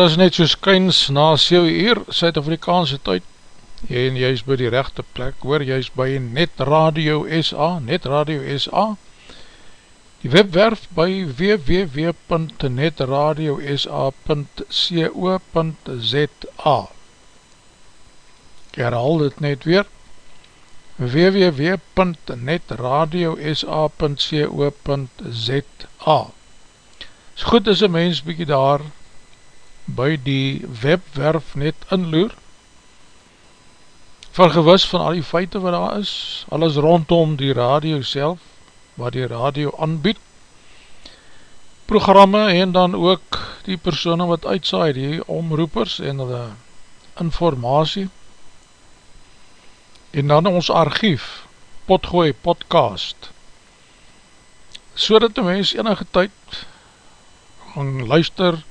daar is net so skyns na 7 uur Suid-Afrikaanse tyd en jy is by die rechte plek, hoor jy is by Net Radio SA, Net Radio SA die webwerf by www.netradiosa.co.za Ek herhaal dit net weer www.netradiosa.co.za Is goed as een mens bykie daar by die webwerf net inloer, vergewis van al die feite wat daar is, alles rondom die radio self, wat die radio aanbied, programme en dan ook die persoene wat uitsaai, die omroepers en hulle informatie, en dan ons archief, potgooi podcast, so dat die mens enige tyd gaan luister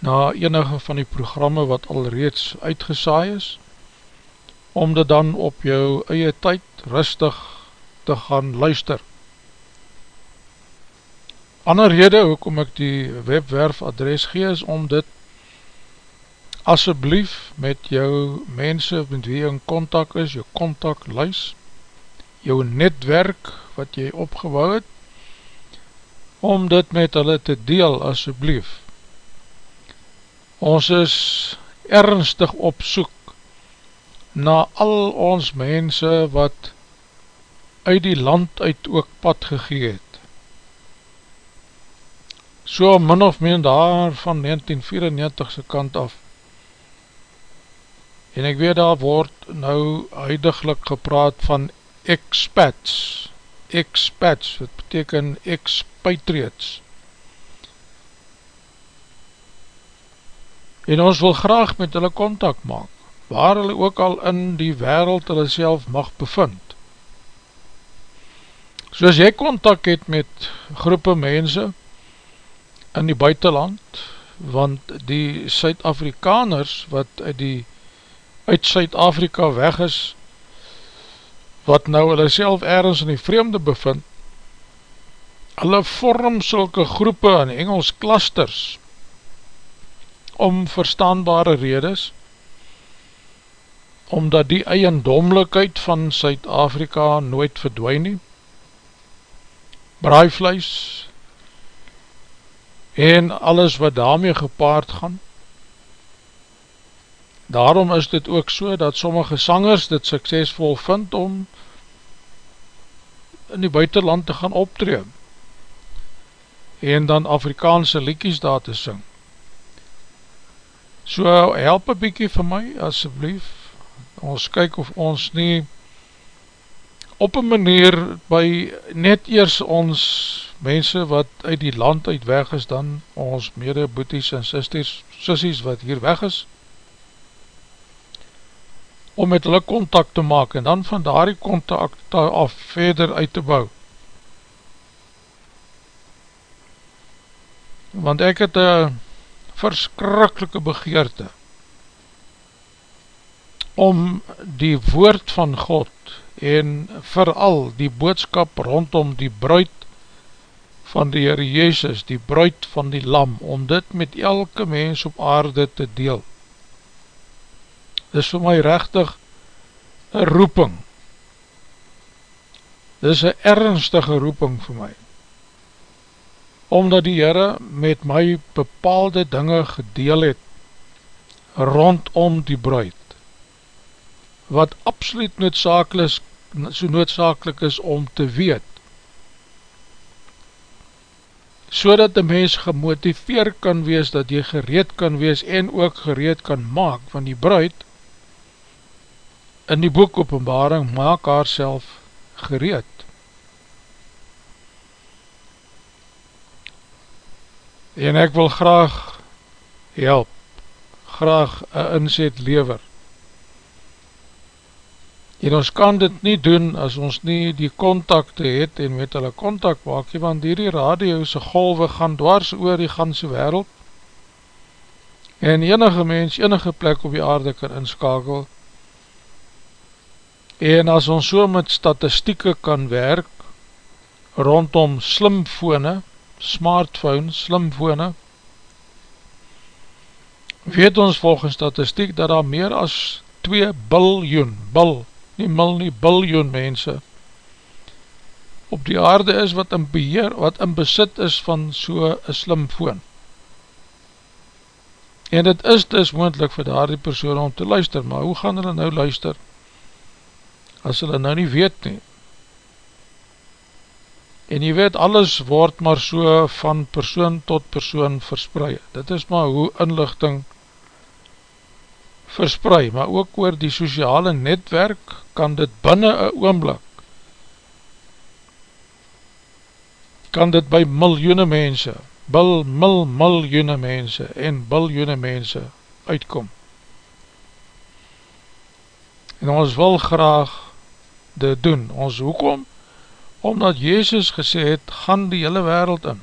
na enige van die programme wat al reeds uitgesaai is, om dit dan op jou eie tyd rustig te gaan luister. Ander rede hoekom ek die webwerf adres gee is om dit asseblief met jou mense met wie in contact is, jou contact luis, jou netwerk wat jy opgebouw het, om dit met hulle te deel asseblief. Ons is ernstig op soek na al ons mense wat uit die land uit ook pad gegeet so min of min daar van 1994 se kant af. En ek weet daar word nou huidiglik gepraat van expats, expats, wat beteken expatriates. En ons wil graag met hulle contact maak, waar hulle ook al in die wereld hulle self mag bevind. So as jy contact het met groepe mense, in die buitenland, want die Suid-Afrikaners wat uit die uit Suid-Afrika weg is, wat nou hulle self ergens in die vreemde bevind, hulle vorm sulke groepe in Engels clusters, om verstaanbare redes, omdat die eiendomlikheid van Suid-Afrika nooit verdwijn nie, braaivleis, en alles wat daarmee gepaard gaan. Daarom is dit ook so dat sommige sangers dit suksesvol vind om in die buitenland te gaan optree en dan Afrikaanse liekies daar te sing. So help een bykie vir my asjeblief, ons kyk of ons nie op een manier by net eers ons mense wat uit die land uit weg is, dan ons mede boeties en sisters, sissies wat hier weg is, om met hulle contact te maak en dan van daar die contact af verder uit te bou. Want ek het een verskrikkelike begeerte om die woord van God en vooral die boodskap rondom die bruid van die Heer Jezus, die bruid van die lam, om dit met elke mens op aarde te deel. Dit is vir my rechtig een roeping. Dit is een ernstige roeping vir my. Omdat die Heere met my bepaalde dinge gedeel het rondom die bruid, wat absoluut noodzakelik so noodzakelik is om te weet so dat die mens gemotiveer kan wees dat jy gereed kan wees en ook gereed kan maak van die bruid in die boek openbaring maak haar self gereed en ek wil graag help graag een inzet lever. En ons kan dit nie doen as ons nie die contacte het en met hulle contact maak, want hierdie radio'se golwe gaan dwars oor die ganse wereld. En enige mens, enige plek op die aarde kan inskakel. En as ons so met statistieke kan werk rondom slimfone, smartphone, slimfone, weet ons volgens statistiek dat daar meer as 2 biljoen, bil, nie mil nie biljoen mense op die aarde is wat in beheer, wat in besit is van so een slimfoon. En het is dus moendlik vir daar die persoon om te luister, maar hoe gaan hulle nou luister as hulle nou nie weet nie? En jy weet, alles word maar so van persoon tot persoon verspreid. Dit is maar hoe inlichting verspreid, maar ook oor die sociale netwerk kan dit binnen een oomblik kan dit by miljoene mense, bil, mil, miljoene mense en biljoene mense uitkom. En ons wil graag dit doen. Ons hoekom? Omdat Jezus gesê het, gaan die hele wereld in.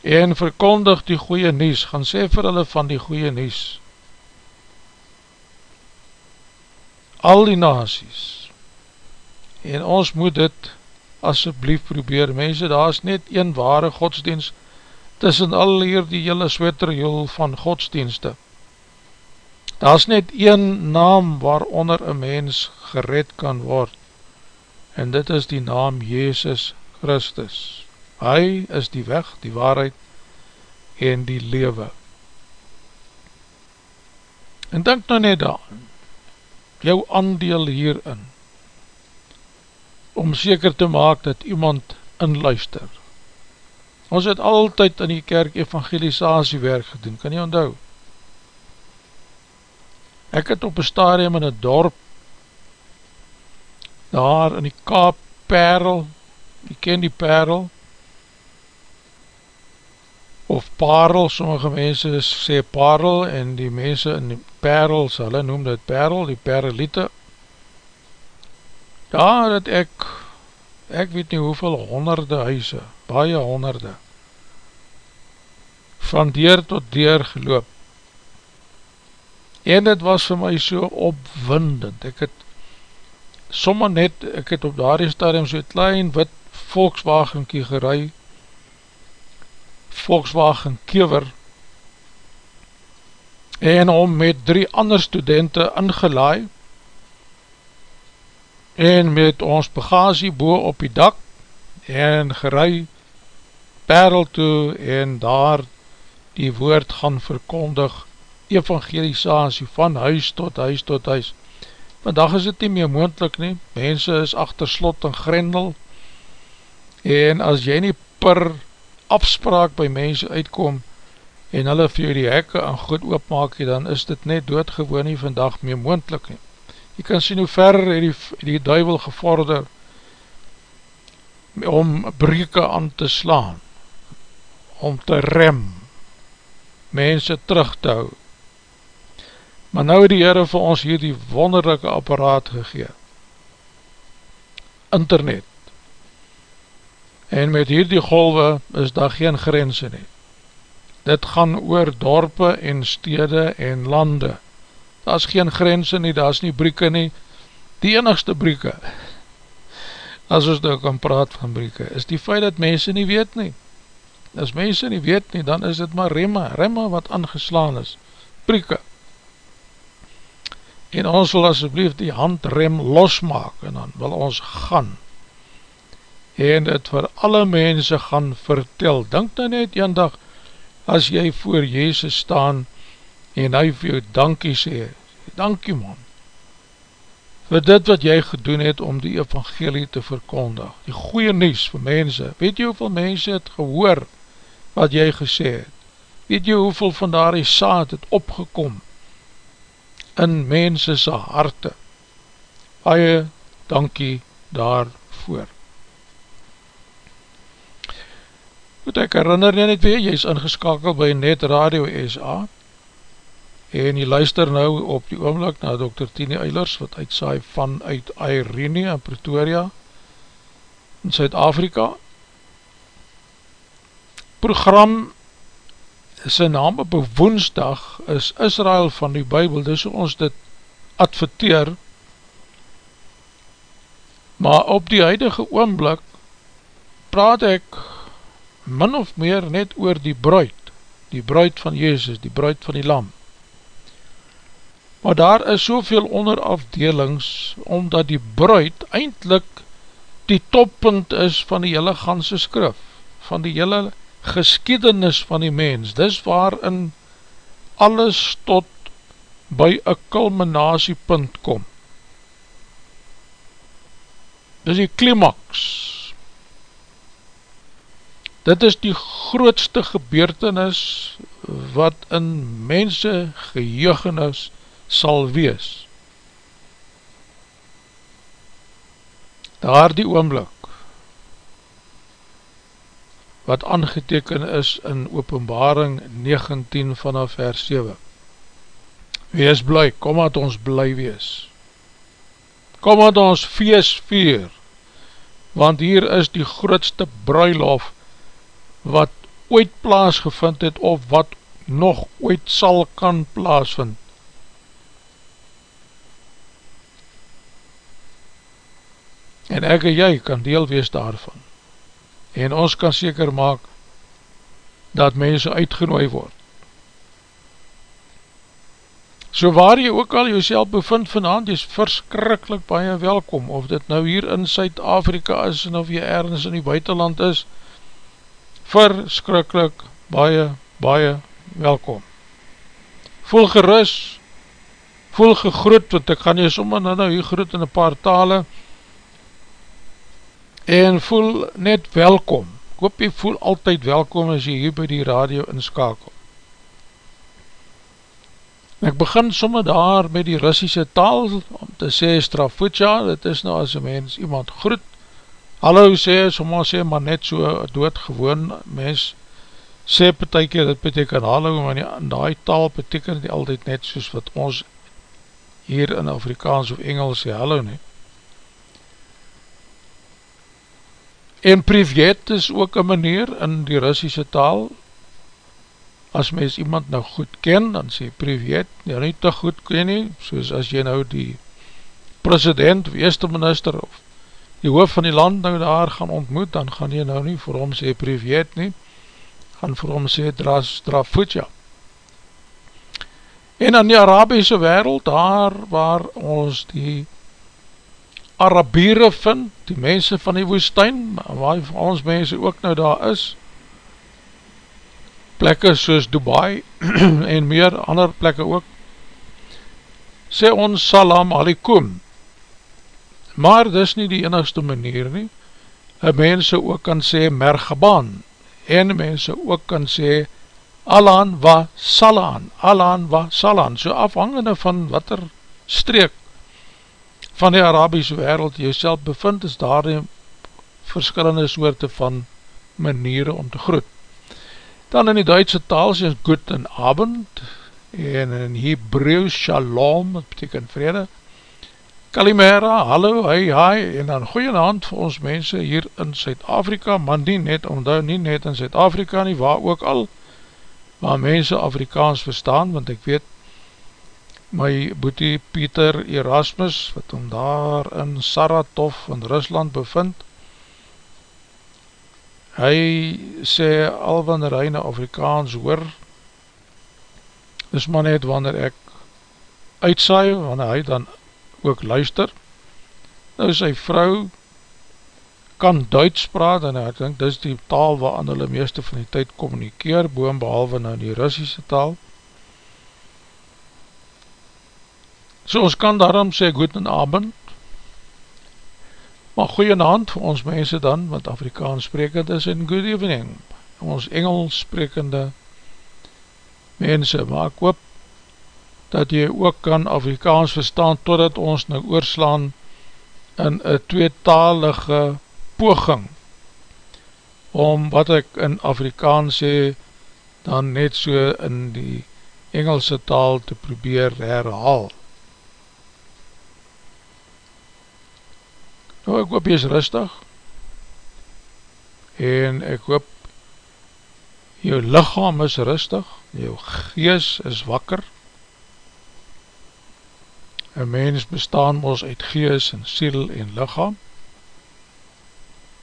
En verkondig die goeie nies, gaan sê vir hulle van die goeie nies. Al die nasies. En ons moet dit asjeblief probeer, mense, daar is net een ware godsdienst tussen al hier die hele sweterjul van godsdienste. Daar is net een naam waaronder een mens gered kan word, en dit is die naam Jezus Christus. Hy is die weg, die waarheid en die lewe. En denk nou net aan, jou aandeel hierin, om seker te maak dat iemand inluister. Ons het altyd in die kerk evangelisatie werk gedoen, kan jy onthou? Ek het op een stadium in een dorp, daar in die Kaap Perl, jy ken die Perl, of Parel, sommige mense sê Parel, en die mense in die Perl, hulle noem dit Perl, die Perlite, daar het ek, ek weet nie hoeveel honderde huise, baie honderde, van deur tot deur geloop. En het was vir my so opwindend, ek het sommer net, ek het op daar die stadium so klein wit Volkswagen kie gerei, Volkswagen kever, en om met drie ander studenten ingelaai, en met ons bagasie boe op die dak en gerei perl toe en daar die woord gaan verkondig evangelisatie van huis tot huis tot huis. Vandag is dit nie meer moendlik nie, mense is achter slot en grendel en as jy nie per afspraak by mense uitkom en hulle vir jou die hekke en goed oopmaak, dan is dit net doodgewoon nie vandag meer moendlik nie. Jy kan sien hoe ver die, die duivel gevorder om breke aan te slaan, om te rem, mense terug te hou. Maar nou die Heere vir ons hier die wonderlijke apparaat gegeen. Internet. En met hier die golwe is daar geen grense nie. Dit gaan oor dorpe en stede en lande daar is geen grense nie, daar is nie brieke nie, die enigste brieke, as ons nou kan praat van brieke, is die feit dat mense nie weet nie, as mense nie weet nie, dan is dit maar remme, remme wat aangeslaan is, brieke, en ons wil asjeblief die handrem losmaak, en dan wil ons gaan, en het vir alle mense gaan vertel, denk nou net een dag, as jy voor Jezus staan, en hy vir jou dankie sê, dankie man, vir dit wat jy gedoen het om die evangelie te verkondig, die goeie nies vir mense, weet jy hoeveel mense het gehoor wat jy gesê het, weet jy hoeveel van daar die saad het opgekom in mense sy harte, baie dankie daarvoor. Goed, ek herinner jy net weer, jy is ingeskakeld by Net Radio SA, en jy luister nou op die oomlik na Dr. Tini Eilers wat uitsaai vanuit Irene in Pretoria in Zuid-Afrika program sy naam op woensdag is Israel van die Bijbel dis hoe ons dit adverteer. Maar op die huidige oomblik praat ek min of meer net oor die bruid die bruid van Jezus, die bruid van die lam. Maar daar is soveel onderafdelings, omdat die bruid eindelijk die toppunt is van die hele ganse skrif, van die hele geskiedenis van die mens, dis waarin alles tot by een culminatiepunt kom. Dit is die klimaks. Dit is die grootste gebeurtenis wat in mense geheugenis sal wees. Daar die oomblik wat aangeteken is in openbaring 19 vanaf vers 7. Wees bly, kom wat ons bly wees kom wat ons feest vier, want hier is die grootste bruilof wat ooit plaasgevind het of wat nog ooit sal kan plaasvind. En ek en jy kan deel wees daarvan. En ons kan seker maak dat mense uitgenooi word. So waar jy ook al jouself bevind vanavond, jy is verskrikkelijk baie welkom, of dit nou hier in Suid-Afrika is, en of jy ergens in die buitenland is, verskrikkelijk baie, baie welkom. Voel gerus, voel gegroet, want ek gaan jy sommer nou hier groet in een paar tale, en voel net welkom. Ek hoop jy voel altyd welkom as jy hier by die radio inskakel. Ek begin somme daar met die Russische taal om te sê strafutja, dit is nou as een mens iemand groet. Hallo sê, somme sê maar net so doodgewoon, mens sê betekent, dit betekent hallo, maar nie, in die taal betekent die altyd net soos wat ons hier in Afrikaans of Engels sê hallo nie. En privet is ook een manier in die Russische taal, as mens iemand nou goed ken, dan sê privet, jy nie te goed ken nie, soos as jy nou die president of eerste minister of die hoof van die land nou daar gaan ontmoet, dan gaan jy nou nie vir hom sê privet nie, gaan vir hom sê drafutja. En in die Arabiese wereld, daar waar ons die Arabiere vind, die mense van die woestijn, waar ons mense ook nou daar is, plekke soos Dubai en meer ander plekke ook, sê ons salam alikum. Maar dis nie die enigste manier nie. En mense ook kan sê mergebaan en mense ook kan sê alan wa salan, alan wa salan, so afhangende van wat er streek van die Arabiese wereld jy self bevind, is daar die verskillende soorte van maniere om te groet. Dan in die Duitse taal sê goed en abend en in Hebrew shalom, wat beteken vrede. Kalimera, hallo, hi, hi, en dan goeie hand vir ons mense hier in Suid-Afrika, maar nie net, omdat nie net in Suid-Afrika nie, waar ook al, waar mense Afrikaans verstaan, want ek weet, my boete Pieter Erasmus, wat om daar in Saratov in Rusland bevind, hy sê al wanneer hy na Afrikaans hoor is maar net wanneer ek uitsaai, wanneer hy dan ook luister. Nou sy vrou kan Duits praat en ek dink dis die taal waaran hulle meeste van die tyd communikeer, boem behalwe nou die Russische taal so ons kan daarom sê goed en abend Maar goeie hand vir ons mense dan, wat Afrikaans sprekend is, en good evening, ons Engels sprekende mense, maar ek hoop dat jy ook kan Afrikaans verstaan, totdat ons nou oorslaan in een tweetalige poging, om wat ek in Afrikaans sê, dan net so in die Engelse taal te probeer herhaal. Nou ek hoop jy is rustig. En ek hoop jou lichaam is rustig, jou gees is wakker. Een mens bestaan ons uit gees en siel en lichaam.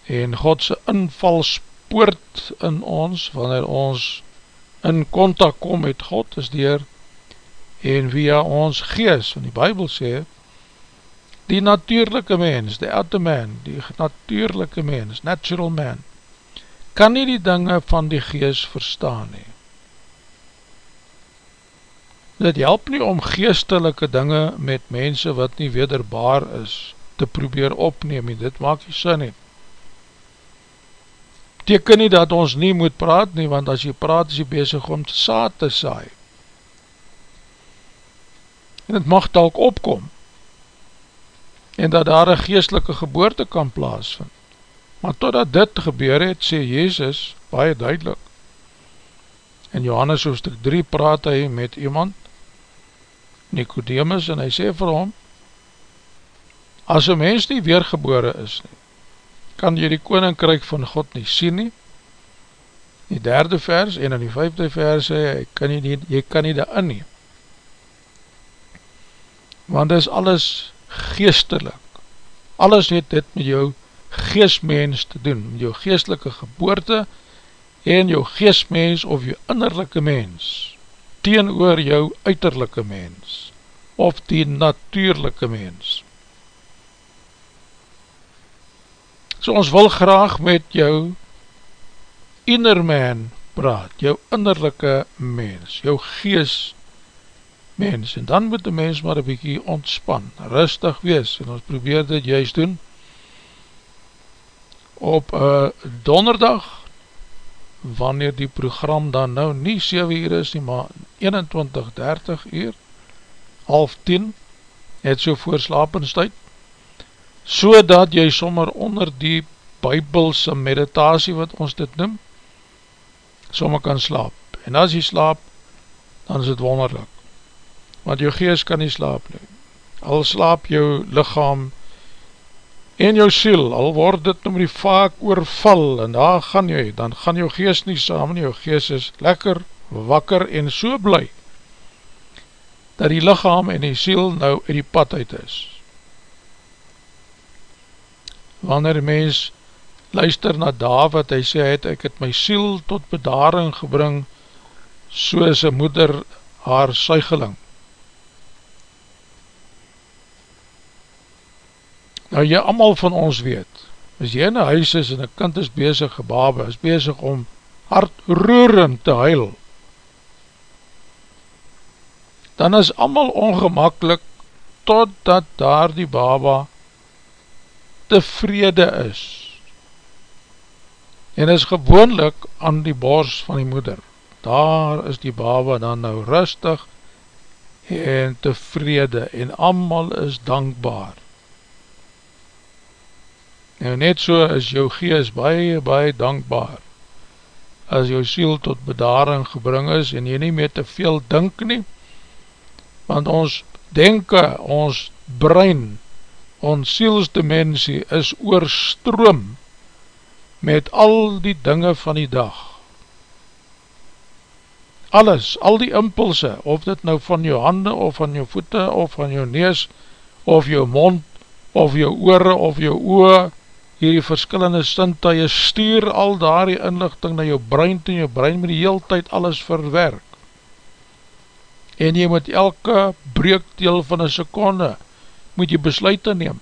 En Godse invalspoort in ons, wanneer ons in contact kom met God, is dier en via ons gees, want die Bijbel sê, die natuurlijke mens, die oude man, die natuurlijke mens, natural man, kan nie die dinge van die gees verstaan nie. Dit help nie om geestelike dinge met mense wat nie wederbaar is, te probeer opneem nie, dit maak jy sin nie. Teken nie dat ons nie moet praat nie, want as jy praat is jy bezig om te saad te saai. En het mag talk opkom, en dat daar een geestelike geboorte kan plaasvind. Maar totdat dit gebeur het, sê Jezus, baie duidelik, in Johannes hoofdstuk 3 praat hy met iemand, Nicodemus, en hy sê vir hom, as een mens nie weergebore is nie, kan jy die koninkryk van God nie sien nie, die derde vers, en in die vijfde vers sê, jy kan nie, jy kan nie daarin nie, want dit is alles geestelik, alles het dit met jou geestmens te doen, met jou geestelike geboorte, en jou geestmens of jou innerlijke mens, teen oor jou uiterlijke mens, of die natuurlijke mens. So ons wil graag met jou inner man praat, jou innerlijke mens, jou geest mens, en dan moet die mens maar een bykie ontspan, rustig wees, en ons probeer dit juist doen, op uh, donderdag, wanneer die program dan nou nie 7 uur is nie, maar 21, 30 uur, half 10, het so voor slapenstijd, so dat jy sommer onder die bybelse meditasie wat ons dit noem, sommer kan slaap. En as jy slaap, dan is het wonderlik, want jou geest kan nie slaap nie. Al slaap jou lichaam en jou siel, al word dit nou die vaak oorval, en daar gaan jy, dan gaan jou geest nie saam, nie, jou geest is lekker, wakker en so bly, dat die lichaam en die siel nou in die pad uit is. Wanneer mens luister na David, hy sê, het, ek het my siel tot bedaring gebring, soos een moeder haar suigeling. Nou jy allemaal van ons weet, as jy in een huis is en een kind is bezig gebabe, is bezig om hartroerend te huil, dan is allemaal ongemakkelijk totdat daar die baba tevrede is. En is gewoonlik aan die bors van die moeder. Daar is die baba dan nou rustig en tevrede en allemaal is dankbaar. Nou net so is jou gees baie, baie dankbaar as jou siel tot bedaring gebring is en jy nie meer te veel dink nie, want ons denke, ons brein, ons sielsdimensie is oorstroom met al die dinge van die dag. Alles, al die impulse, of dit nou van jou hande, of van jou voete, of van jou neus, of jou mond, of jou oore, of jou oor, hierdie verskillende sintuie stuur al daar die inlichting na jou brein toe, jou brein moet die heel tyd alles verwerk. En jy moet elke breekdeel van een seconde, moet jy besluit neem.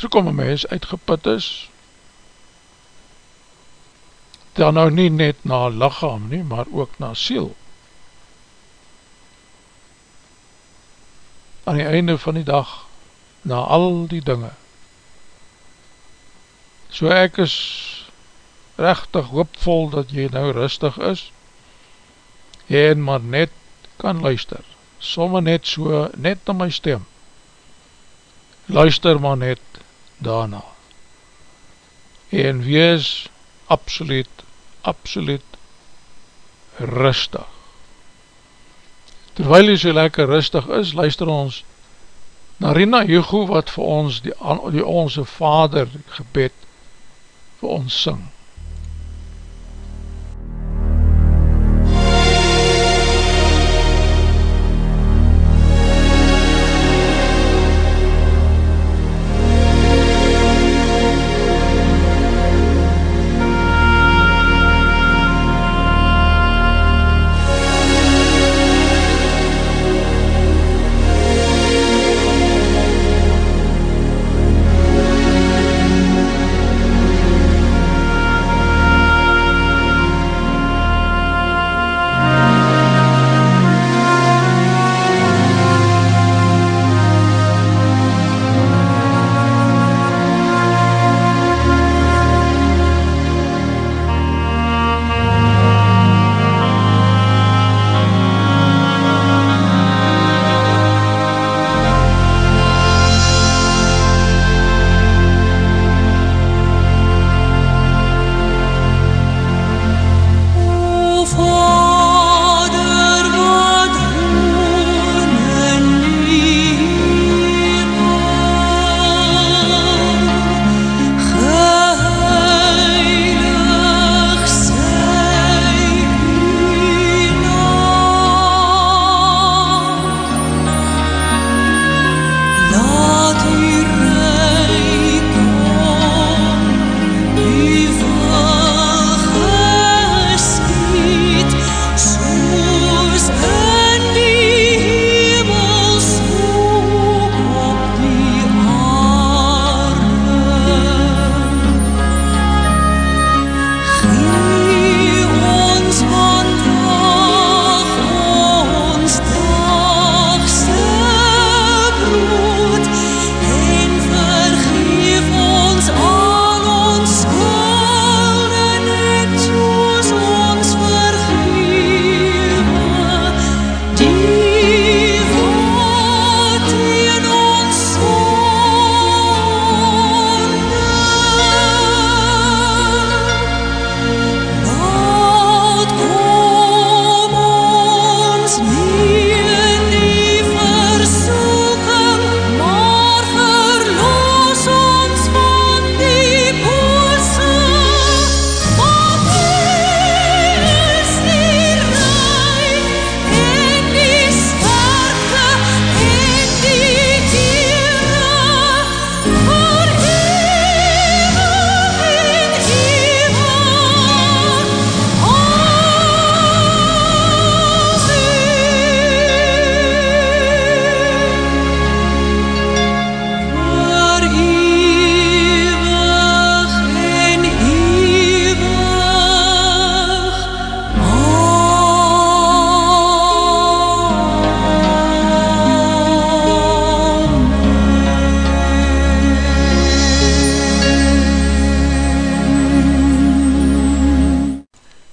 So kom een mens uitgeput is, dan nou nie net na lichaam nie, maar ook na siel. Aan die einde van die dag, na al die dinge. So ek is rechtig hoopvol dat jy nou rustig is en maar net kan luister. Somme net so, net na my stem. Luister maar net daarna. En wees absoluut, absoluut rustig. Terwijl jy so lekker rustig is, luister ons Narina Hugo wat vir ons die, die onze vader gebed vir ons syng.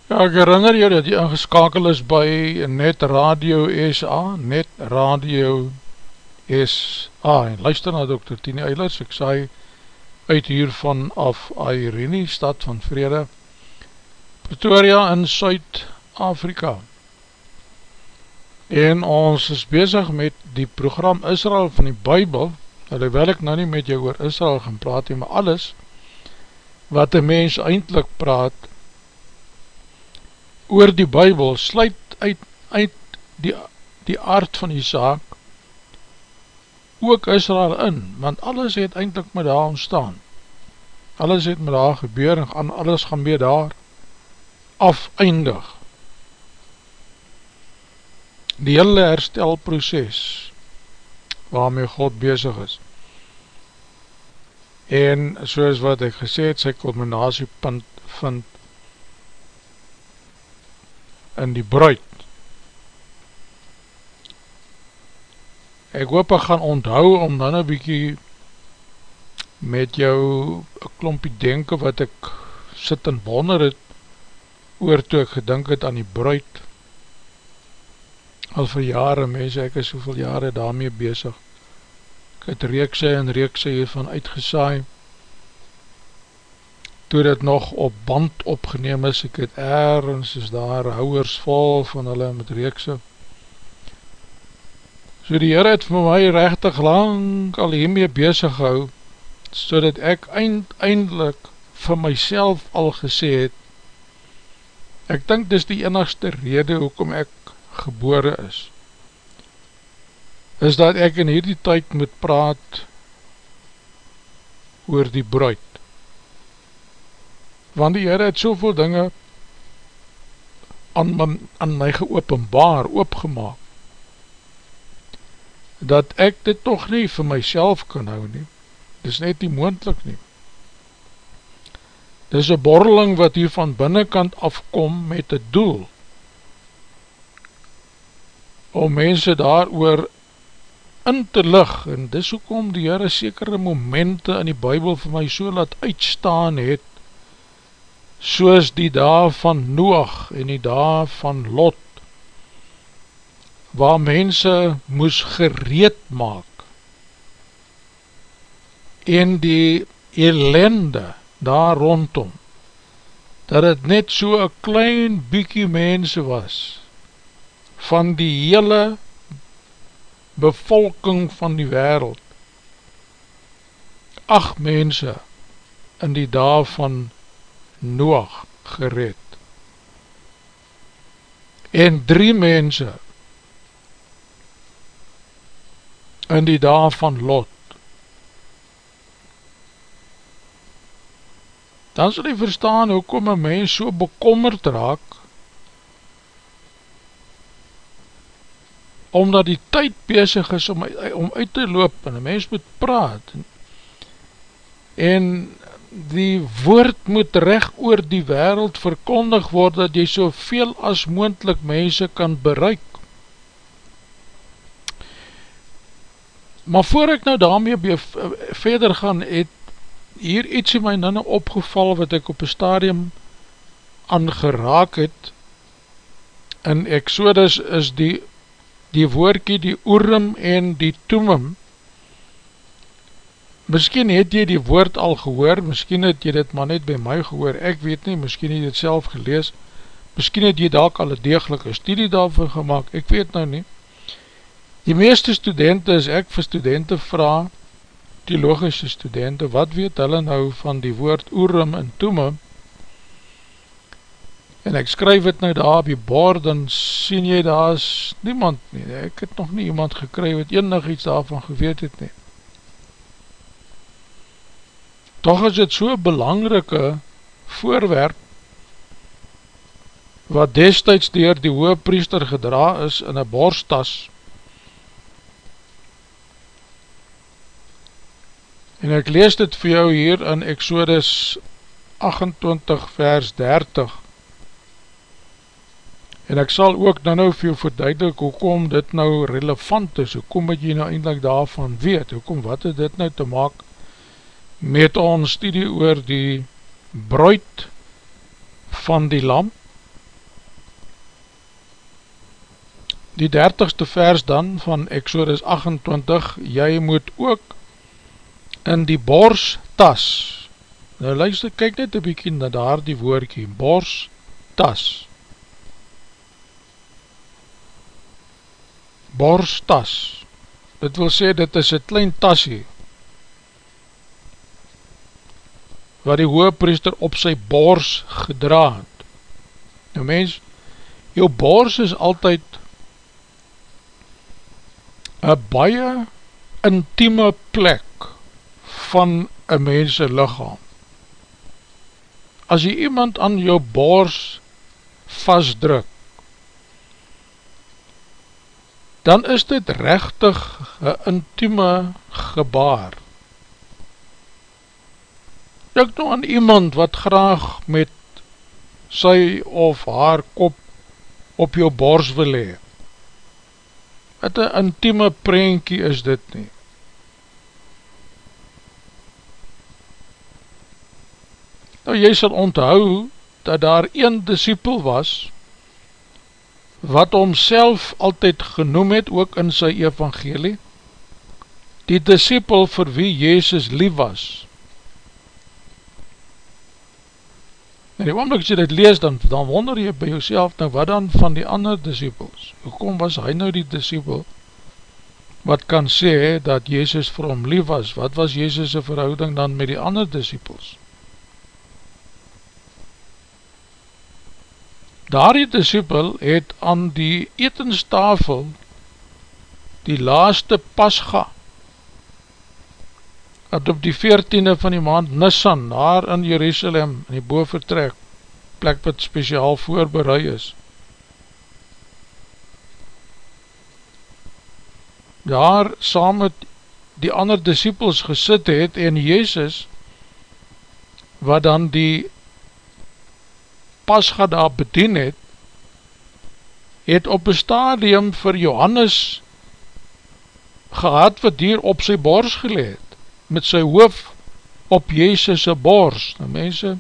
Ja, ek herinner jou dat jy ingeskakel is by Net Radio SA, Net Radio SA, en luister na Dr. Tini Eilers, ek saai uit hiervan af Airene, stad van Vrede, Pretoria in Suid-Afrika. En ons is bezig met die program Israel van die Bijbel, alhoewel ek nou nie met jou oor Israel gaan praat, maar alles wat een mens eindelijk praat, oor die bybel sluit uit, uit die, die aard van die saak ook Israel in, want alles het eindelijk met daar ontstaan. Alles het met daar gebeur en alles gaan weer daar afeindig. Die hele herstelproces waarmee God bezig is. En soos wat ek gesê het, sy culminatiepunt vind in die bruid. Ek hoop ek gaan onthou om dan een bykie met jou een klompie denken wat ek sit en wonder het oor toe ek gedink het aan die bruid. Al vir jare, mense, ek is soveel jare daarmee bezig. Ek het reekse en reekse hiervan uitgesaai toe dit nog op band opgeneem is, ek het ergens, is daar houwers vol van hulle met reekse. So die Heer het vir my rechtig lang al hiermee bezig gehou, so dat ek eind, eindelijk vir myself al gesê het, ek dink dis die enigste rede hoekom ek gebore is, is dat ek in hierdie tyd moet praat oor die bruid want die Heere het soveel dinge aan my, aan my geopenbaar, oopgemaak, dat ek dit toch nie vir myself kan hou nie, dit is net nie moendlik nie. Dit is een borreling wat hier van binnenkant afkom met het doel, om mense daar oor in te lig, en dis hoekom die Heere sekere momente in die Bijbel vir my so laat uitstaan het, soos die dag van Noach en die dag van Lot, waar mense moes gereed maak, en die ellende daar rondom, dat het net so een klein bykie mense was, van die hele bevolking van die wereld, acht mense in die dag van Noach gered. En drie mense in die dag van Lot. Dan sal jy verstaan hoekom een mens so bekommerd raak omdat die tyd bezig is om, om uit te loop en een mens moet praat en, en die woord moet recht oor die wereld verkondig word, dat jy soveel as moendlik mense kan bereik. Maar voor ek nou daarmee verder gaan, het hier iets in my nanne opgeval, wat ek op een stadium aangeraak het, in Exodus is die, die woordkie, die Urim en die Tumim, Misschien het jy die woord al gehoor, miskien het jy dit maar net by my gehoor, ek weet nie, miskien het jy dit self gelees, miskien het jy dalk al een degelike studie daarvoor gemaakt, ek weet nou nie. Die meeste studenten is ek vir studenten vraag, theologische studenten, wat weet hulle nou van die woord Oerum en Toeme, en ek skryf het nou daar op die bord, dan sien jy daar is niemand nie, ek het nog nie iemand gekry wat enig iets daarvan geweet het nie toch is het so belangrike voorwerp wat destijds dier die hoepriester gedra is in een borstas. En ek lees dit vir jou hier in Exodus 28 vers 30 en ek sal ook nou nou vir jou verduidelik hoekom dit nou relevant is, hoekom het jy nou eindelijk daarvan weet, hoekom wat het dit nou te maak met ons studie oor die brood van die lam. Die dertigste vers dan van Exodus 28, jy moet ook in die borstas, nou luister, kyk net een bykie na daar die woordkie, borstas, borstas, dit wil sê dit is een klein tasje, wat die hoepriester op sy bors gedraad. Nou mens, jou bors is altyd een baie intieme plek van een mense lichaam. As jy iemand aan jou bors vastdruk, dan is dit rechtig een intieme gebaar. Denk nou aan iemand wat graag met sy of haar kop op jou bors wil hee. Wat een intieme prentjie is dit nie. Nou jy sal onthou dat daar een disciple was wat homself altyd genoem het ook in sy evangelie die disciple vir wie Jezus lief was En die oomlik as jy dit lees, dan, dan wonder jy by jouself, nou wat dan van die ander disciples? Hoekom was hy nou die disciple? Wat kan sê dat Jezus vir hom lief was? Wat was Jezus' verhouding dan met die ander disciples? Daar die disciple het aan die etenstafel die laaste pasga dat op die 14e van die maand Nissan, daar in Jerusalem, in die boventrek, plek wat speciaal voorbereid is, daar saam met die ander disciples gesit het en Jezus, wat dan die pasga daar bedien het, het op een stadium vir Johannes gehad wat hier op sy bors geleed met sy hoof op Jezus' bors. Nou mense,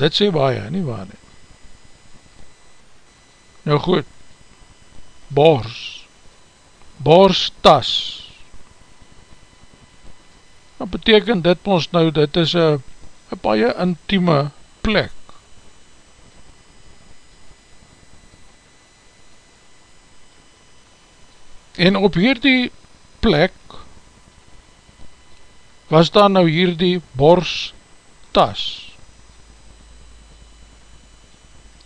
dit sê baie, nie waar nie. Nou goed, bors, borstas. Nou beteken dit ons nou, dit is een baie intieme plek. En op hierdie plek was daar nou hierdie borstas.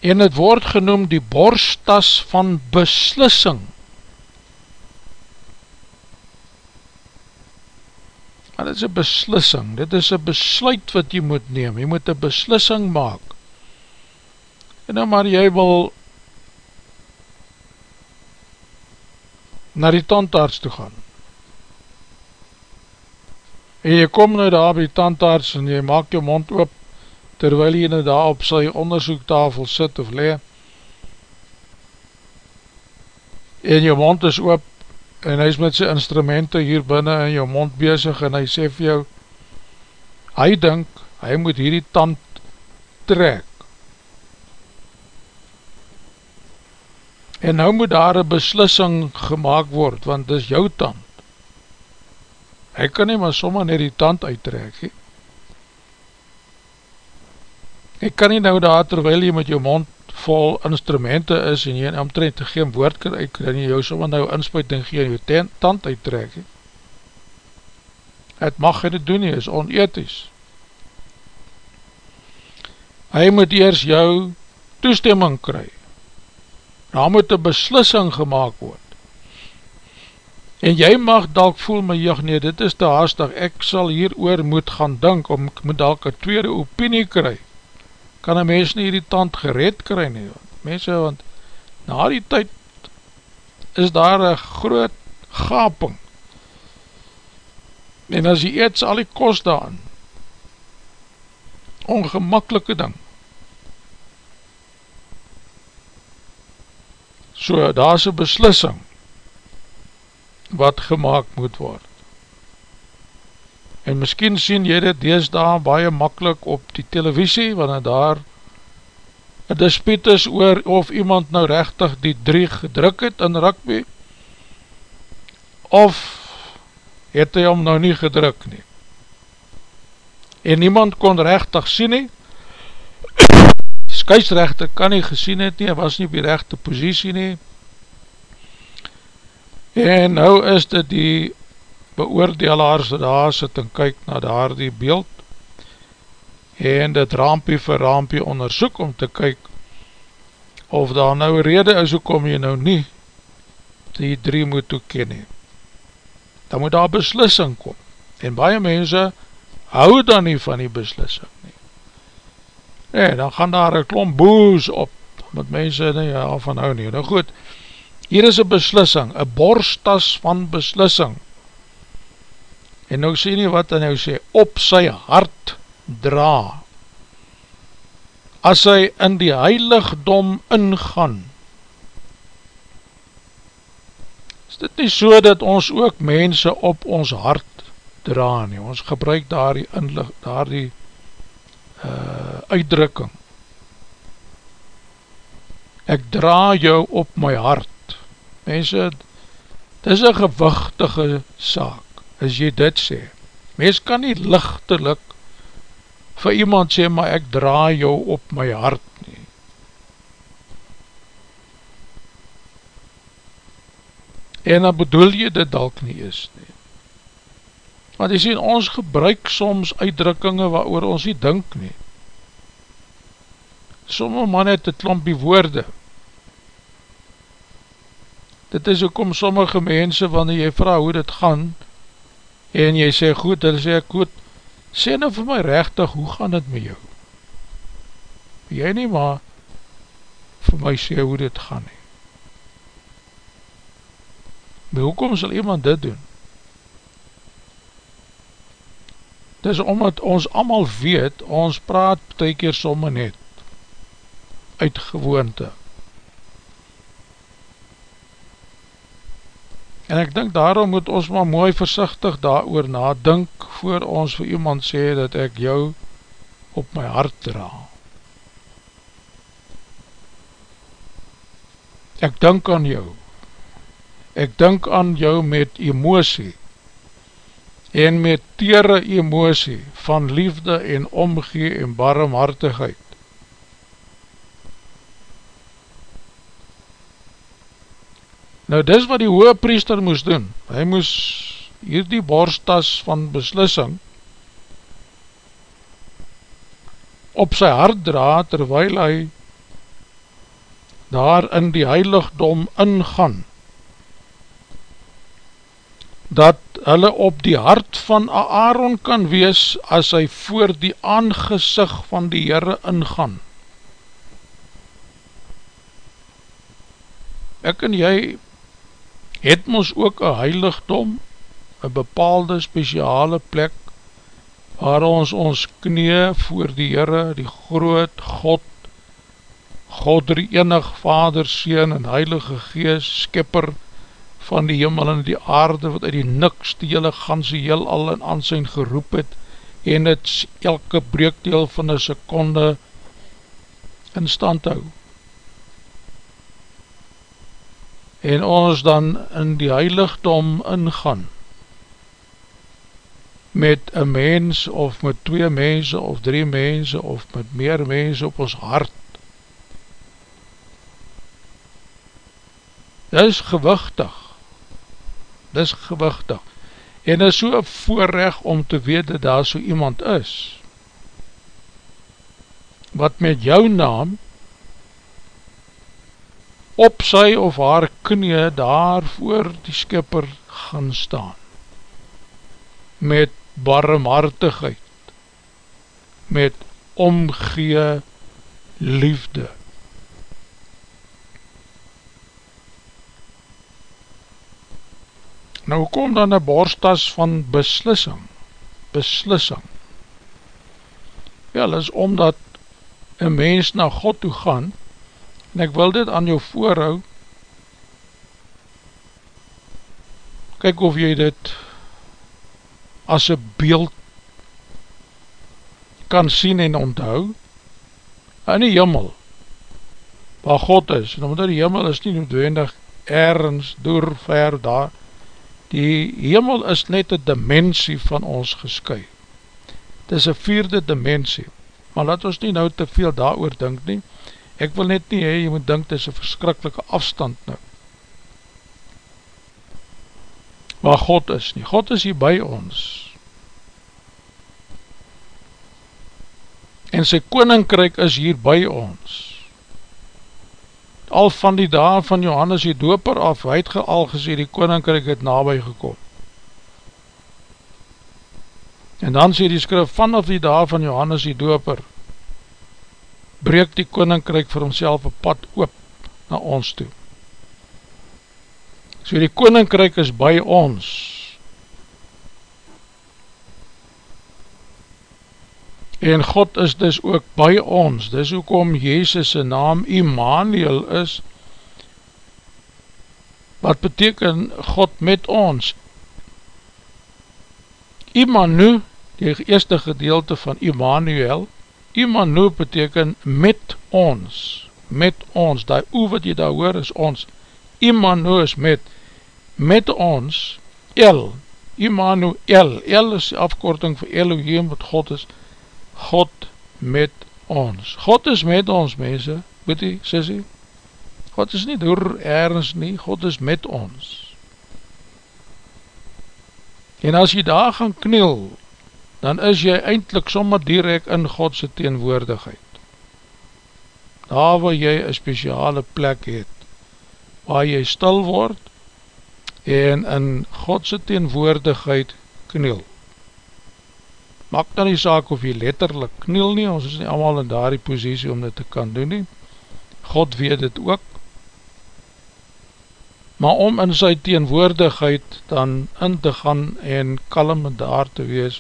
En het word genoem die borstas van beslissing. En dit is een beslissing, dit is een besluit wat jy moet neem, jy moet een beslissing maak. En nou maar jy wil na die tandarts toe gaan. En jy kom nou daar by die tandarts en jy maak jou mond oop terwyl jy nou daar op sy onderzoektafel sit of le. En jou mond is oop en hy is met sy instrumenten hier binnen in jou mond bezig en hy sê vir jou hy dink hy moet hierdie tand trek En nou moet daar een beslissing gemaakt word, want dis jou tand. Hy kan nie maar sommer net die tand uittrek, he. Ek kan nie nou daar, terwijl jy met jou mond vol instrumenten is, en jy omtrent geen woord kan uit, kan jy jou sommer nou inspuiting gee, en jou tand uittrek, he. Het mag hy dit doen nie, is onethisch. Hy moet eers jou toestemming kry, daar moet een beslissing gemaakt word. En jy mag dalk voel my, jach nee, dit is te haastig, ek sal hier oor moet gaan dink, om ek moet dalk een tweede opinie kry. Kan een mens nie die tand gered kry nie, mense, want na die tyd is daar een groot gaping. En as jy eet, sal die kost daan. Ongemakkelike ding. So, daar is een beslissing wat gemaakt moet word. En miskien sien jy dit dees daar baie makkelijk op die televisie, wanneer daar een dispiet is oor of iemand nou rechtig die drie gedruk het in rugby, of het hy hom nou nie gedruk nie. En niemand kon rechtig sien nie, skuisrechter kan nie gesien het nie, hy was nie op die rechte posiesie nie, en nou is dit die beoordelaars daar sit en kyk na daar die beeld, en dit raampie vir raampie onderzoek om te kyk of daar nou rede is, hoe kom jy nou nie die drie moet toeken nie. Dan moet daar beslissing kom. En baie mense hou dan nie van die beslissing. Nee, dan gaan daar een klomp boos op, met mense nie ja, van hou nie. Nou goed, hier is een beslissing, een borstas van beslissing. En nou sê nie wat hy nou sê, op sy hart dra as hy in die heiligdom ingaan is dit nie so dat ons ook mense op ons hart dra nie, ons gebruik daar die, inlig, daar die uh, uitdrukking ek dra jou op my hart mense, dit is een gewichtige saak as jy dit sê mens kan nie lichtelik vir iemand sê, maar ek draai jou op my hart nie. En dan bedoel jy dit dalk nie is nie. Want jy sê, ons gebruik soms uitdrukkinge waar oor ons nie dink nie. Somme man het een klompie woorde. Dit is ook om sommige mense, wanneer jy vraag hoe dit gaan, en jy sê goed, dan sê ek goed, sê nou vir my rechtig, hoe gaan dit met jou? Jy nie maar vir my sê hoe dit gaan nie. Maar hoekom sal iemand dit doen? Dis omdat ons allemaal weet, ons praat ty keer somme net, uit gewoonte. En ek dink daarom moet ons maar mooi versichtig daar oor nadink voor ons vir iemand sê dat ek jou op my hart dra. Ek dink aan jou. Ek dink aan jou met emosie en met tere emosie van liefde en omgee en barmhartigheid. Nou dis wat die hoge priester moes doen. Hy moes hierdie borstas van beslissing op sy hart dra terwijl hy daar in die heiligdom ingaan dat hulle op die hart van Aaron kan wees as hy voor die aangezicht van die Heere ingaan. Ek en jy het ons ook een heiligdom, een bepaalde speciale plek, waar ons ons knie voor die Heere, die groot God, God die enig Vader, Seen en Heilige Gees, Skipper van die hemel en die aarde, wat uit die niks die hele ganse heel al in aansijn geroep het, en het elke breekdeel van een seconde in stand hou. en ons dan in die heiligdom ingaan met een mens of met twee mense of drie mense of met meer mense op ons hart dit is gewichtig dit is gewichtig en is so voorrecht om te weet dat daar so iemand is wat met jou naam op sy of haar knie daar voor die skipper gaan staan. Met barmhartigheid met omgee liefde nou kom dan een borstas van beslissing. Beslissing. Wel is omdat een mens na God toe gaan en ek wil dit aan jou voorhou. Kyk of jy dit as een beeld kan sien en onthou in die jimmel waar God is, en omdat die hemel is nie noodwendig ergens door ver daar, die hemel is net een dimensie van ons gesky. Het is een vierde dimensie, maar laat ons nie nou te veel daar oor dink nie, ek wil net nie, he, jy moet dink, het is een verskrikkelike afstand nou. Waar God is nie, God is hier by ons, en sy koninkryk is hier by ons. Al van die dagen van Johannes die doper af, hy het al gesê, die koninkryk het nabij gekom. En dan sê die skrif, vanaf die dagen van Johannes die doper, breek die koninkryk vir homself een pad oop na ons toe. So die koninkryk is by ons, En God is dus ook by ons, dis hoekom Jezus' naam Immanuel is, wat beteken God met ons. Immanu, die eerste gedeelte van Immanuel, Immanu beteken met ons, met ons, die oe wat jy daar hoor is ons, Immanu is met, met ons, El, Immanuel, El is afkorting vir Elohim wat God is, God met ons. God is met ons, mense, jy, sissie? God is nie door ergens nie, God is met ons. En as jy daar gaan kniel, dan is jy eindelijk sommer direct in Godse teenwoordigheid. Daar waar jy een speciale plek het, waar jy stil word, en in Godse teenwoordigheid kniel maak dan nou die saak of jy letterlik kniel nie, ons is nie allemaal in daar die posiesie om dit te kan doen nie, God weet dit ook, maar om in sy teenwoordigheid dan in te gaan en kalm en daar te wees,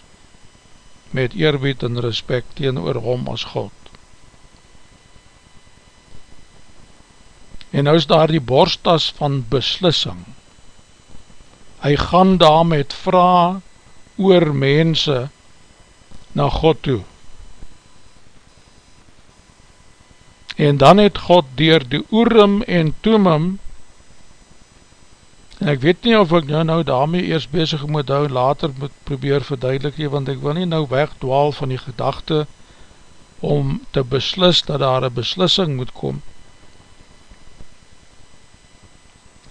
met eerbied en respect teen oor hom as God. En nou is daar die borstas van beslissing, hy gaan daar met vraag oor mense, na God toe. En dan het God dier die Oerim en Toemim en ek weet nie of ek nou nou daarmee eers bezig moet hou, later moet probeer verduidelik hier, want ek wil nie nou wegdwaal van die gedachte om te beslis dat daar een beslissing moet kom.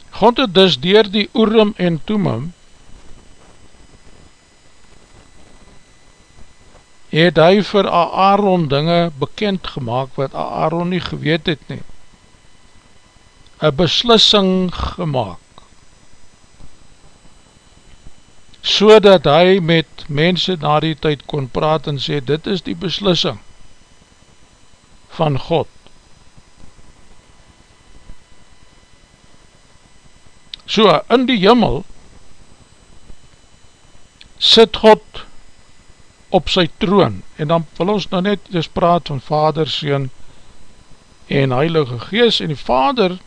God het dus dier die Oerim en Toemim het hy vir Aaron dinge bekend gemaakt wat Aaron nie geweet het nie. Een beslissing gemaakt. So dat hy met mense na die tyd kon praat en sê, dit is die beslissing van God. So, in die jimmel sit God op sy troon, en dan wil ons nou net dus praat van Vader, Seen en Heilige Gees, en die Vader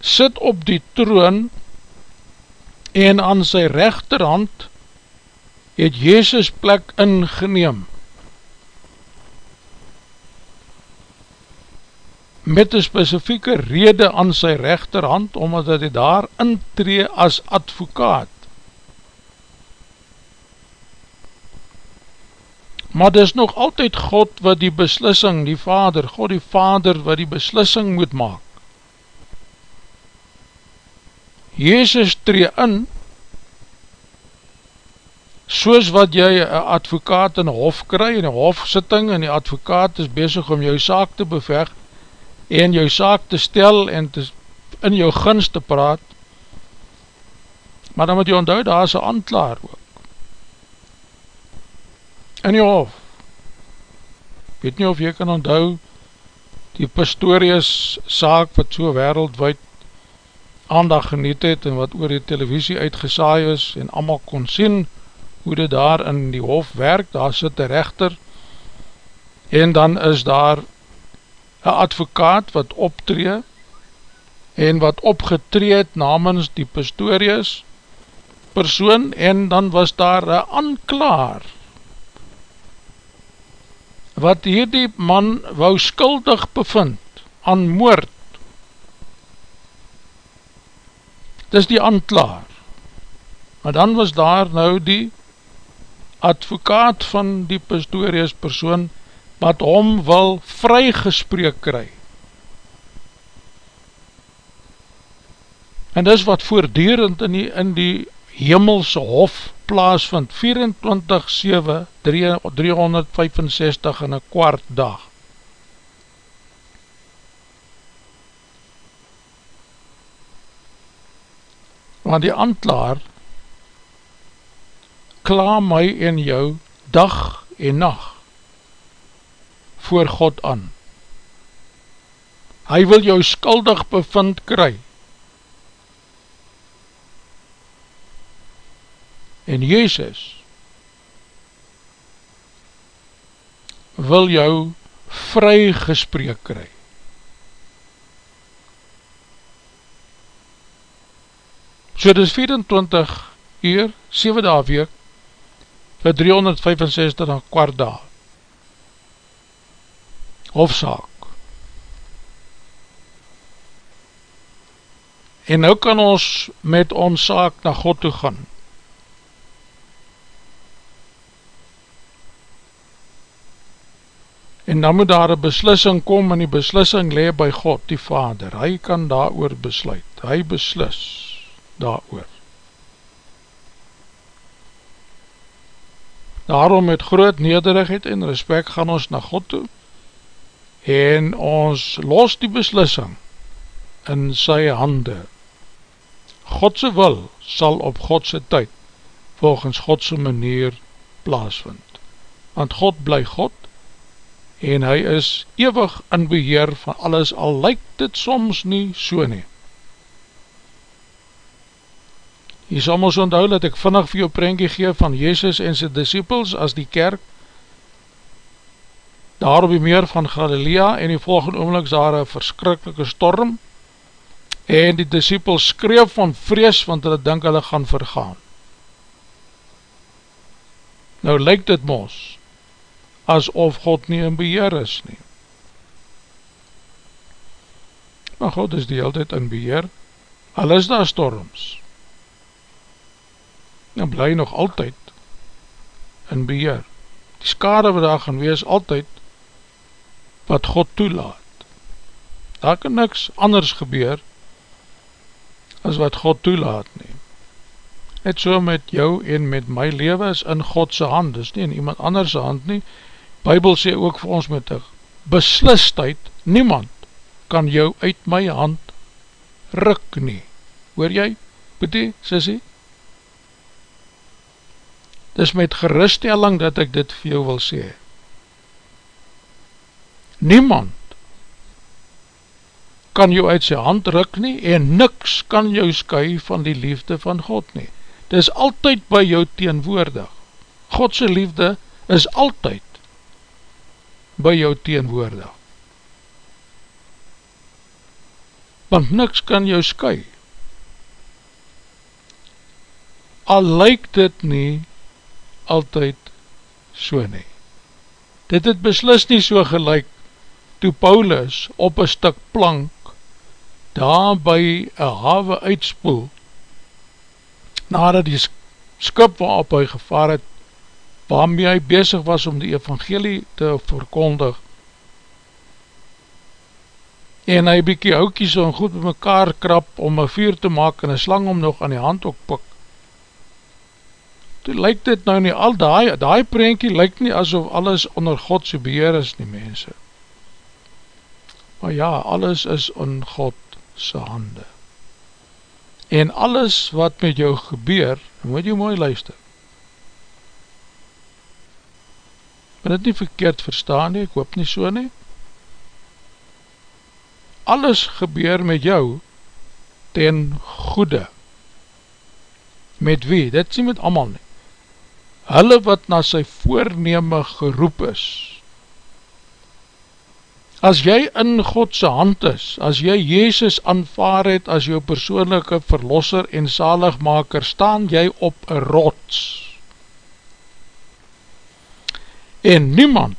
sit op die troon, en aan sy rechterhand het Jezus plek ingeneem, met een specifieke rede aan sy rechterhand, omdat hy daar intree as advokaat, maar dis nog altyd God wat die beslissing, die Vader, God die Vader wat die beslissing moet maak. Jezus tree in, soos wat jy een advokaat in hof kry, in die hofsitting, en die advokaat is bezig om jou saak te beveg, en jou saak te stel, en te, in jou gunst te praat, maar dan moet jy onthou, daar is een antlaar ook in die hof. Weet nie of jy kan onthou die Pastorius saak wat so wereldwijd aandag geniet het en wat oor die televisie uitgesaai is en allemaal kon sien hoe dit daar in die hof werk, daar sit die rechter en dan is daar een advokaat wat optree en wat opgetreed namens die Pastorius persoon en dan was daar een anklaar wat hierdie man wou skuldig bevind aan moord. Dis die antlaar. Maar dan was daar nou die advokaat van die Pistorius persoon wat hom wil vrygespreek kry. En dis wat voordierend in die, in die hemelse hof plaas van 24-7 365 in een kwart dag. Want die antlaar kla my en jou dag en nacht voor God aan. Hy wil jou skuldig bevind kry. En Jezus wil jou vry gespreek kry. So dit is 24 uur, 7 dae week, vir 365 kwart dae. Hofzaak. En nou kan ons met ons saak na God toe gaan. En dan moet daar een beslissing kom en die beslissing lee by God, die Vader. Hy kan daar oor besluit. Hy beslis daar oor. Daarom met groot nederigheid en respect gaan ons na God toe en ons los die beslissing in sy hande. Godse wil sal op Godse tyd volgens Godse manier plaasvind. Want God bly God en hy is ewig in beheer van alles, al lyk dit soms nie so nie. Hier sal ons onthou dat ek vinnig vir jou prentje gee van Jezus en sy disciples as die kerk daar op die meer van Galilea en die volgende oomlik daar een verskrikkelike storm en die disciples skreef van vrees want hulle denk hulle gaan vergaan. Nou lyk dit mos asof God nie in beheer is nie. Maar God is die hele tijd in beheer, al is daar storms, en bly nog altyd in beheer. Die skade wat daar gaan wees, altyd wat God toelaat. Daar kan niks anders gebeur, as wat God toelaat neem. Net so met jou en met my leven is in Godse hand, is nie in iemand anders hand nie, Bybel sê ook vir ons met een beslistheid, niemand kan jou uit my hand ruk nie. Hoor jy, Boetie, sissie? Dis met geruststelling dat ek dit vir jou wil sê. Niemand kan jou uit sy hand ruk nie en niks kan jou sky van die liefde van God nie. Dis altyd by jou teenwoordig. Godse liefde is altyd by jou teenwoordig. Want niks kan jou sky. Al lyk dit nie altyd so nie. Dit het beslis nie so gelyk toe Paulus op een stuk plank daar by een hawe uitspoel nadat die skip waarop hy gevaar het waarmee hy bezig was om die evangelie te verkondig. En hy bykie houtjies en goed met mekaar krap om een vuur te maak en een slang om nog aan die hand ook pik. Toe lyk dit nou nie al die, die prentjie lyk nie asof alles onder Godse beheer is nie mense. Maar ja, alles is in Godse hande. En alles wat met jou gebeur, moet jy mooi luister maar dit nie verkeerd verstaan nie, ek hoop nie so nie. Alles gebeur met jou ten goede. Met wie? Dit sê met amal nie. Hulle wat na sy voorneme geroep is. As jy in Godse hand is, as jy Jezus aanvaar het as jou persoonlijke verlosser en zaligmaker, staan jy op een rots en niemand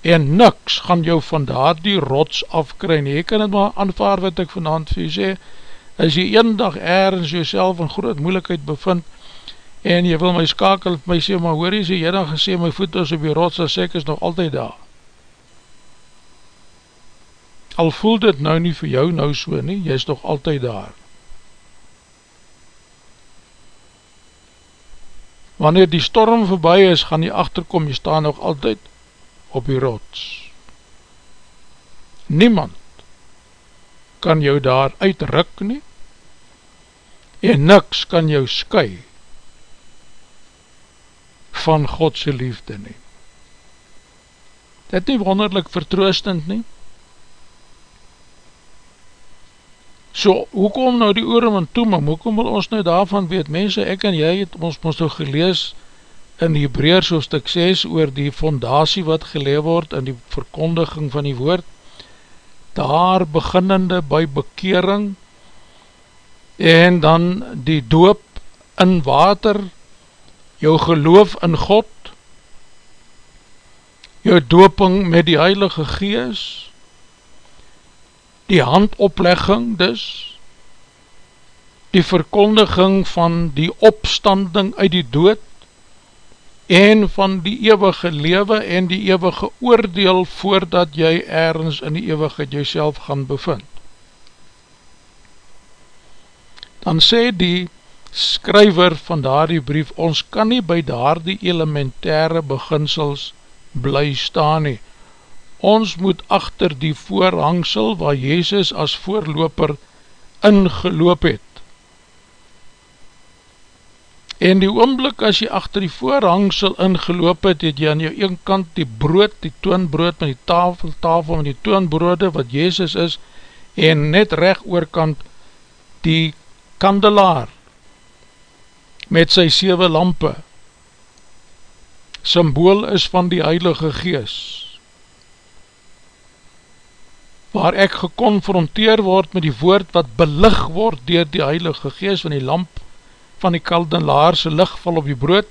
en niks gaan jou van daar die rots afkry nie, ek kan het maar aanvaar wat ek vanavond vir jy sê, as jy een dag ergens jyself in groot moeilikheid bevind, en jy wil my skakel, my sê, maar hoor jy sê, jy dan gesê, my voet is op die rots, as ek is nog altyd daar. Al voel dit nou nie vir jou nou so nie, jy is nog altyd daar. Wanneer die storm voorbij is, gaan jy achterkom, jy staan nog altyd op die rots. Niemand kan jou daar uitruk nie, en niks kan jou sky van Godse liefde nie. Dit nie wonderlik vertroostend nie. So, hoekom nou die oorem en toe, maar hoekom wil ons nou daarvan weet, mense, ek en jy het ons ons nou gelees in Hebreers hoofdstuk 6 oor die fondatie wat geleef word in die verkondiging van die woord, daar beginnende by bekering en dan die doop in water jou geloof in God, jou doping met die Heilige Gees, die handoplegging dus, die verkondiging van die opstanding uit die dood, en van die eeuwige lewe en die eeuwige oordeel voordat jy ergens in die eeuwige jyself gaan bevind. Dan sê die skryver van daardie brief, ons kan nie by daardie elementaire beginsels bly staan nie. Ons moet achter die voorhangsel waar Jezus as voorloper ingeloop het. En die oomblik as jy achter die voorhangsel ingeloop het, het jy aan jou een kant die brood, die toonbrood met die tafel, tafel met die toonbrode wat Jezus is, en net recht oorkant die kandelaar, met sy sewe lampe, symbool is van die Heilige Gees, waar ek geconfronteer word met die woord wat belig word dier die Heilige Gees, van die lamp van die kaldelaarse licht val op die brood,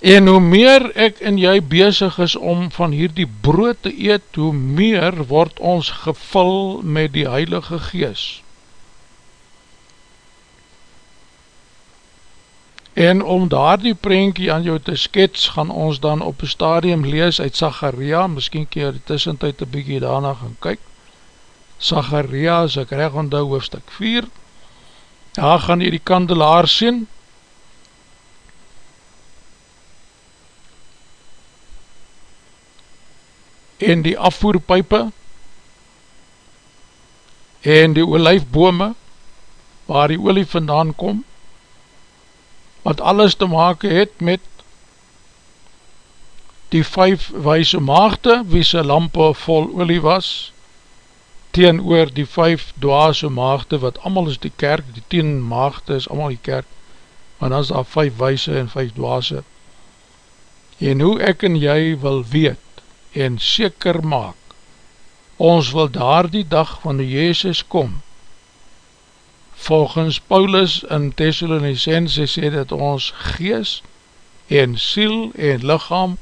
en hoe meer ek en jy bezig is om van hierdie brood te eet, hoe meer word ons gevul met die Heilige Gees, En om daar die prentjie aan jou te skets, gaan ons dan op een stadium lees uit Zacharia, miskien keer die tussentijd een bykie daarna gaan kyk. Zacharia, as ek reg onthou, hoofstuk 4. Daar gaan jy die kandelaar sien. En die afvoerpijpe. En die olijfbome, waar die olie vandaan kom wat alles te maken het met die vijf wijse maagde, wie sy lampe vol olie was, teen oor die vijf dwaase maagde, wat allemaal is die kerk, die tien maagde is allemaal die kerk, maar dan is daar vijf wijse en vijf dwaase. En hoe ek en jy wil weet, en seker maak, ons wil daar die dag van die Jezus kom, volgens Paulus in Thessalonicense sê dat ons gees en siel en lichaam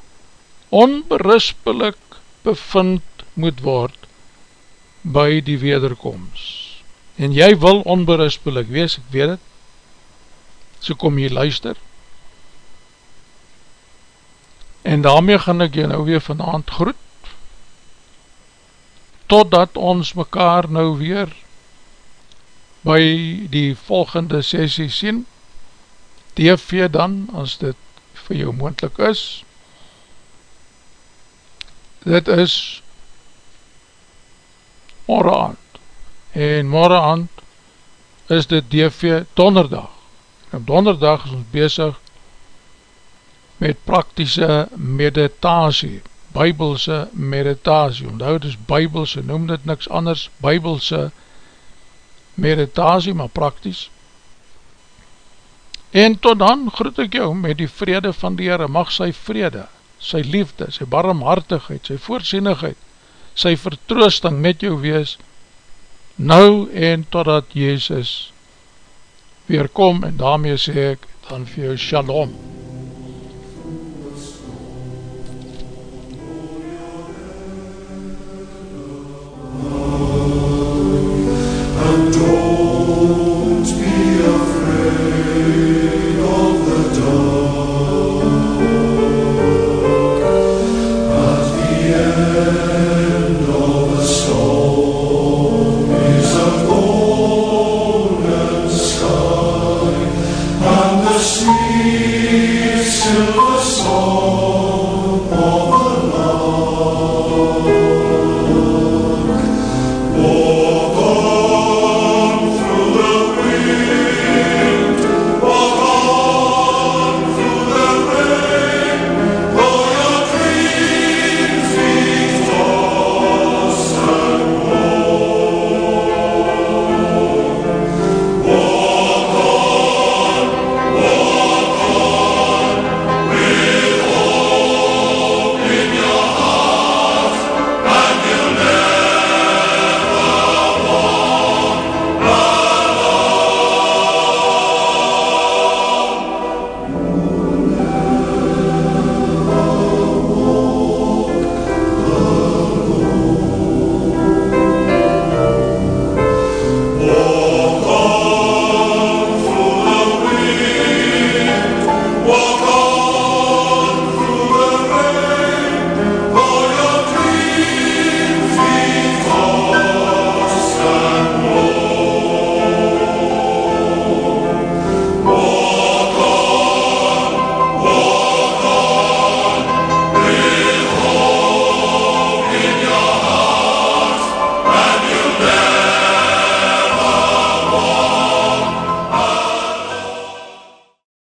onberispelik bevind moet word by die wederkomst. En jy wil onberispelik wees, ek weet het, so kom jy luister. En daarmee gaan ek jy nou weer vanavond groet, totdat ons mekaar nou weer by die volgende sessie sien, TV dan, as dit vir jou moendlik is, dit is morgen aand, en morgen aand is dit TV donderdag, en op donderdag is ons bezig met praktische meditasie, bybelse meditasie, onthou het is bybelse, noem dit niks anders, bybelse meditasie, meditasie, maar prakties. En tot dan groet ek jou met die vrede van die Heere, mag sy vrede, sy liefde, sy barmhartigheid, sy voorzienigheid, sy vertroosting met jou wees, nou en totdat Jezus weerkom, en daarmee sê ek dan vir jou shalom.